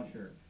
small church.